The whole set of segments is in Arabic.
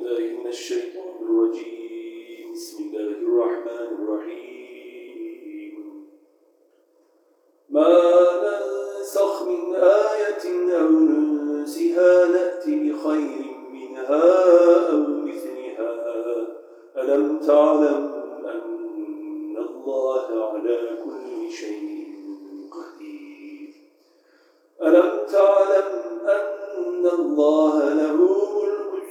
بالله من الشيطان الرجيم. بسم الله الرحمن الرحيم. ما ننسخ من آية أو ننسها نأتي بخير منها أو مثلها. ألم تعلم أن الله على كل شيء قدير؟ ألم تعلم أن الله له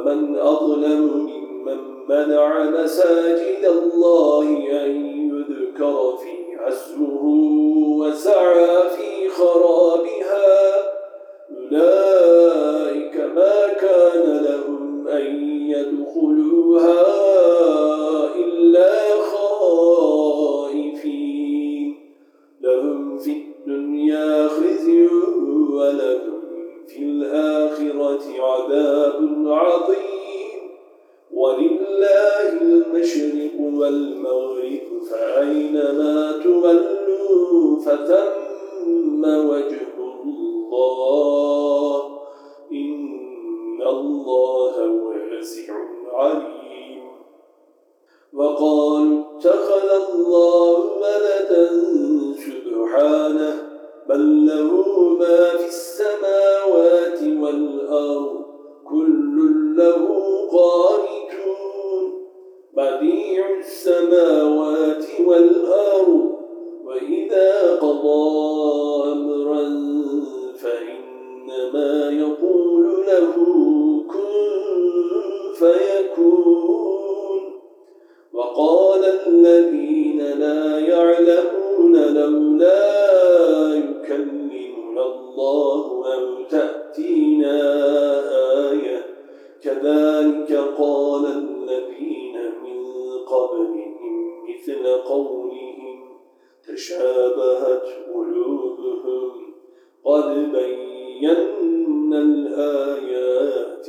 ومن أظلم ممن منع مساجد الله أن يذكر فيها اسمه وسعى في خرابها أولئك ما كان لهم أن يدخلوها إلا خائفين المشرق والمغرب فأينما تولوا فثم وجه الله. إن الله واسع عليم. وقالوا اتخذ الله ولدا سبحانه بل له ما في السماوات والأرض. وقال الذين لا يعلمون لولا يكلمنا الله أو تأتينا آية. كذلك قال الذين من قبلهم مثل قولهم تشابهت قلوبهم. قد بينا الآيات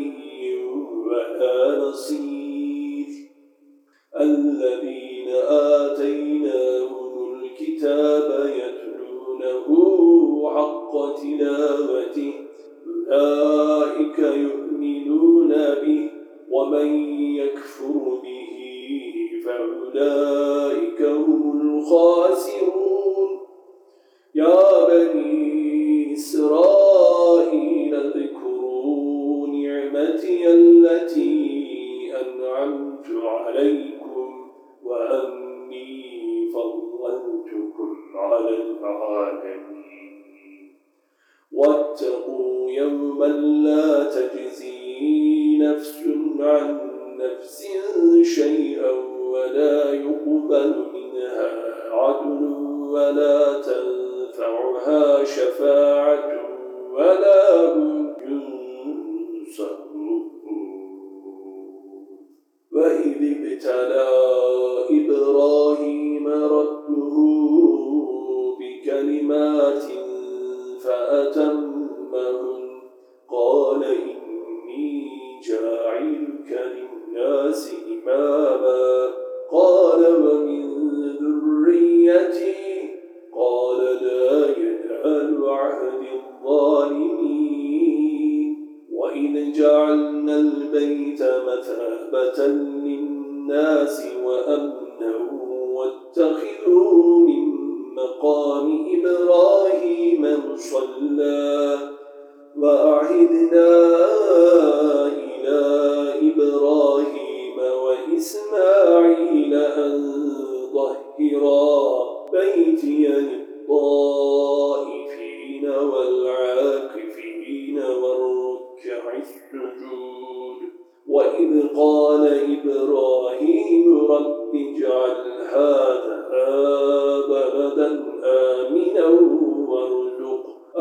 قال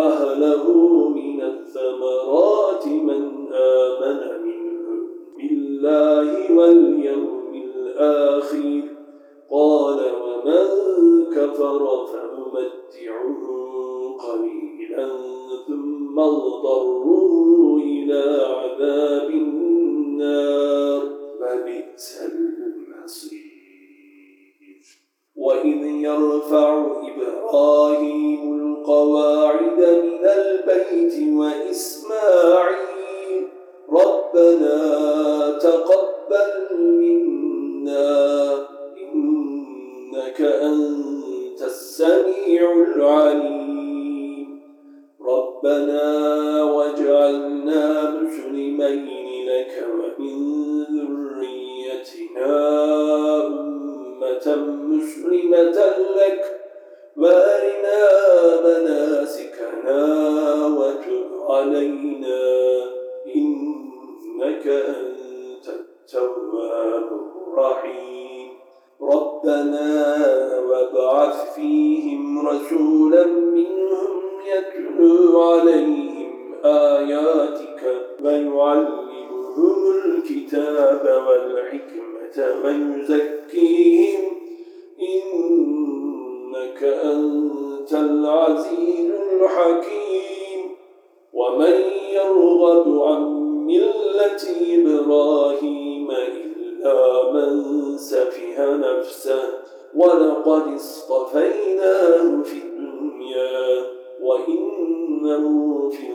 أهله من الثمرات من آمن منهم بالله واليوم الآخر. قال ومن كفر فأمتعه قليلا ثم اضطره إلى عذاب النار. فبئس المصير. وإذ يرفع إبراهيم القواعد من البيت وإسماعيل. ربنا تقبل منا إنك أنت السميع العليم. ربنا واجعلنا مسلمين لك ومن ذريتنا أمة مسلمة ويعلمهم الكتاب والحكمة ويزكيهم إنك أنت العزيز الحكيم. ومن يرغب عن ملة إبراهيم إلا من سفه نفسه. ولقد اصطفيناه في الدنيا وإنه في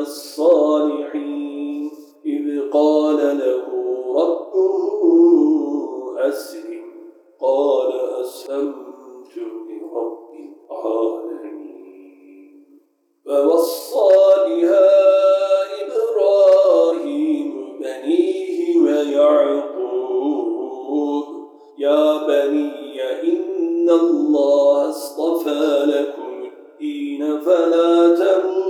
الصالحين. إذ قال له ربه أسلم. قال أسلمت لرب العالمين. فوصى بها إبراهيم بنيه ويعقوب. يا بني إن الله اصطفى لكم الدين فلا تموتن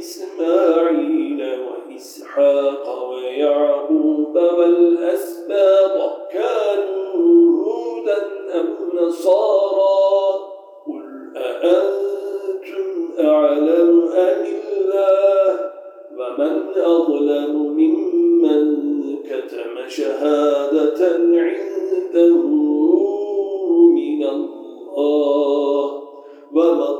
وإسماعيل وإسحاق ويعقوب والأسباط كانوا هودا أم نصارى قل أأنتم أعلم أم الله ومن أظلم ممن كتم شهادة عنده من الله وما